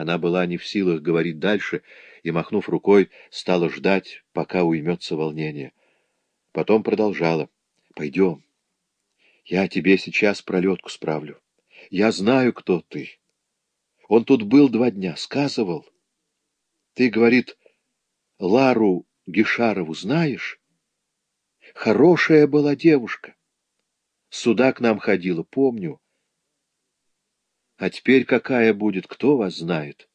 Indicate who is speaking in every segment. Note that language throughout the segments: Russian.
Speaker 1: Она была не в силах говорить дальше и, махнув рукой, стала ждать, пока уймется волнение. Потом продолжала. — Пойдем. Я тебе сейчас пролетку справлю. Я знаю, кто ты. Он тут был два дня, сказывал. Ты, говорит, Лару Гишарову знаешь? Хорошая была девушка. Сюда к нам ходила, помню. А теперь какая будет, кто вас знает?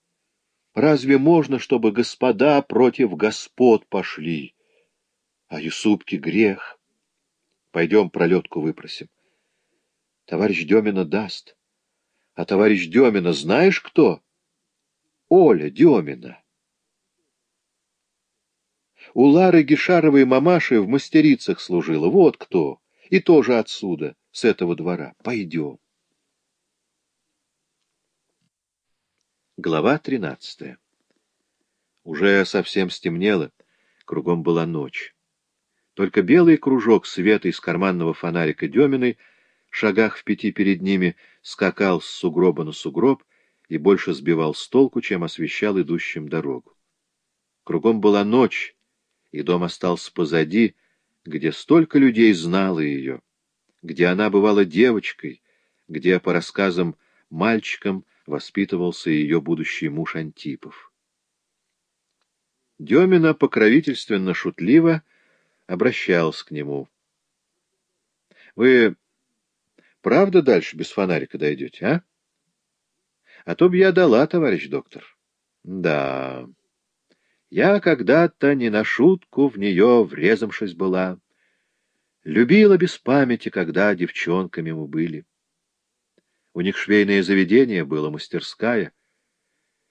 Speaker 1: Разве можно, чтобы господа против господ пошли? А Юсупке грех. Пойдем пролетку выпросим. Товарищ Демина даст. А товарищ Демина знаешь кто? Оля Демина. У Лары Гишаровой мамаши в мастерицах служила. Вот кто. И тоже отсюда, с этого двора. Пойдем. Глава тринадцатая. Уже совсем стемнело, кругом была ночь. Только белый кружок света из карманного фонарика Деминой, шагах в пяти перед ними, скакал с сугроба на сугроб и больше сбивал с толку, чем освещал идущим дорогу. Кругом была ночь, и дом остался позади, где столько людей знало ее, где она бывала девочкой, где, по рассказам, мальчиком воспитывался ее будущий муж Антипов. Демина покровительственно-шутливо обращался к нему. — Вы правда дальше без фонарика дойдете, а? — А то б я дала, товарищ доктор. — Да, я когда-то не на шутку в нее врезавшись была. Любила без памяти, когда девчонками мы были. У них швейное заведение было, мастерская.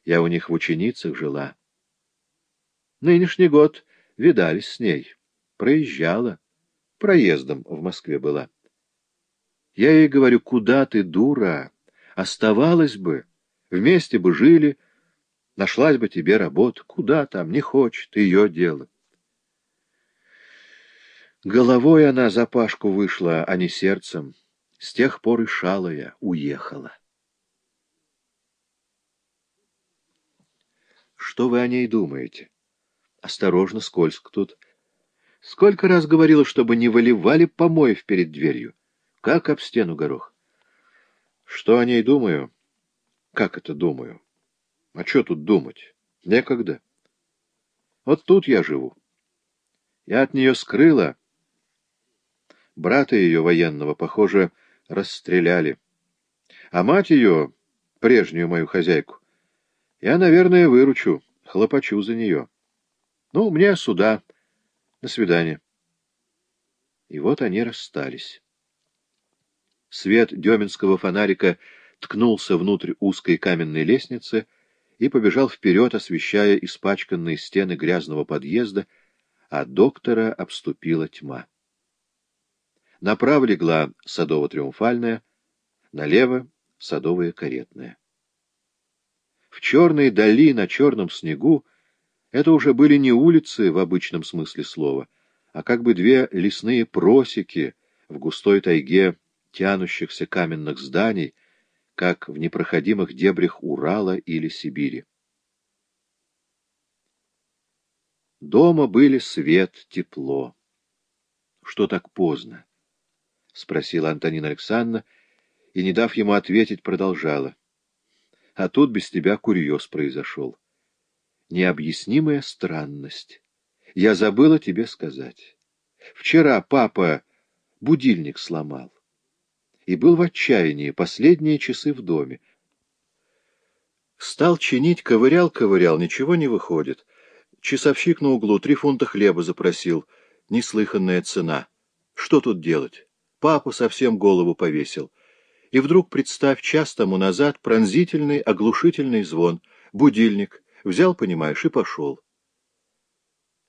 Speaker 1: Я у них в ученицах жила. Нынешний год видались с ней. Проезжала. Проездом в Москве была. Я ей говорю, куда ты, дура? Оставалась бы. Вместе бы жили. Нашлась бы тебе работа. Куда там? Не хочет. Ее дело. Головой она за Пашку вышла, а не сердцем. С тех пор и шалая уехала. Что вы о ней думаете? Осторожно, скользко тут. Сколько раз говорила, чтобы не выливали помоев перед дверью. Как об стену горох. Что о ней думаю? Как это думаю? А что тут думать? Некогда. Вот тут я живу. Я от нее скрыла. Брата ее военного, похоже, расстреляли. А мать ее, прежнюю мою хозяйку, я, наверное, выручу, хлопочу за нее. Ну, мне сюда. До свидания. И вот они расстались. Свет деминского фонарика ткнулся внутрь узкой каменной лестницы и побежал вперед, освещая испачканные стены грязного подъезда, а доктора обступила тьма. Направо легла садово-триумфальная, налево — садовая каретная. В черной дали на черном снегу это уже были не улицы в обычном смысле слова, а как бы две лесные просеки в густой тайге тянущихся каменных зданий, как в непроходимых дебрях Урала или Сибири. Дома были свет, тепло. Что так поздно? — спросила Антонина Александровна, и, не дав ему ответить, продолжала. — А тут без тебя курьез произошел. Необъяснимая странность. Я забыла тебе сказать. Вчера папа будильник сломал и был в отчаянии последние часы в доме. Стал чинить, ковырял-ковырял, ничего не выходит. Часовщик на углу три фунта хлеба запросил. Неслыханная цена. Что тут делать? Папа совсем голову повесил. И вдруг, представь, час тому назад пронзительный, оглушительный звон. Будильник. Взял, понимаешь, и пошел.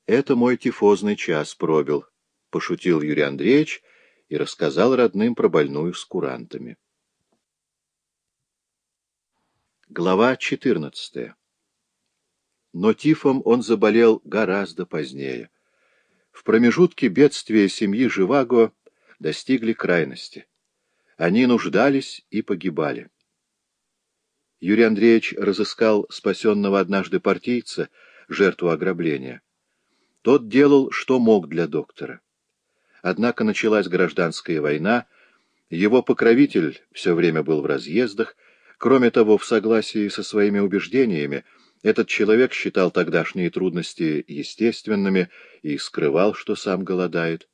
Speaker 1: Это мой тифозный час пробил, — пошутил Юрий Андреевич и рассказал родным про больную с курантами. Глава четырнадцатая. Но тифом он заболел гораздо позднее. В промежутке бедствия семьи Живаго достигли крайности. Они нуждались и погибали. Юрий Андреевич разыскал спасенного однажды партийца, жертву ограбления. Тот делал, что мог для доктора. Однако началась гражданская война, его покровитель все время был в разъездах, кроме того, в согласии со своими убеждениями, этот человек считал тогдашние трудности естественными и скрывал, что сам голодает.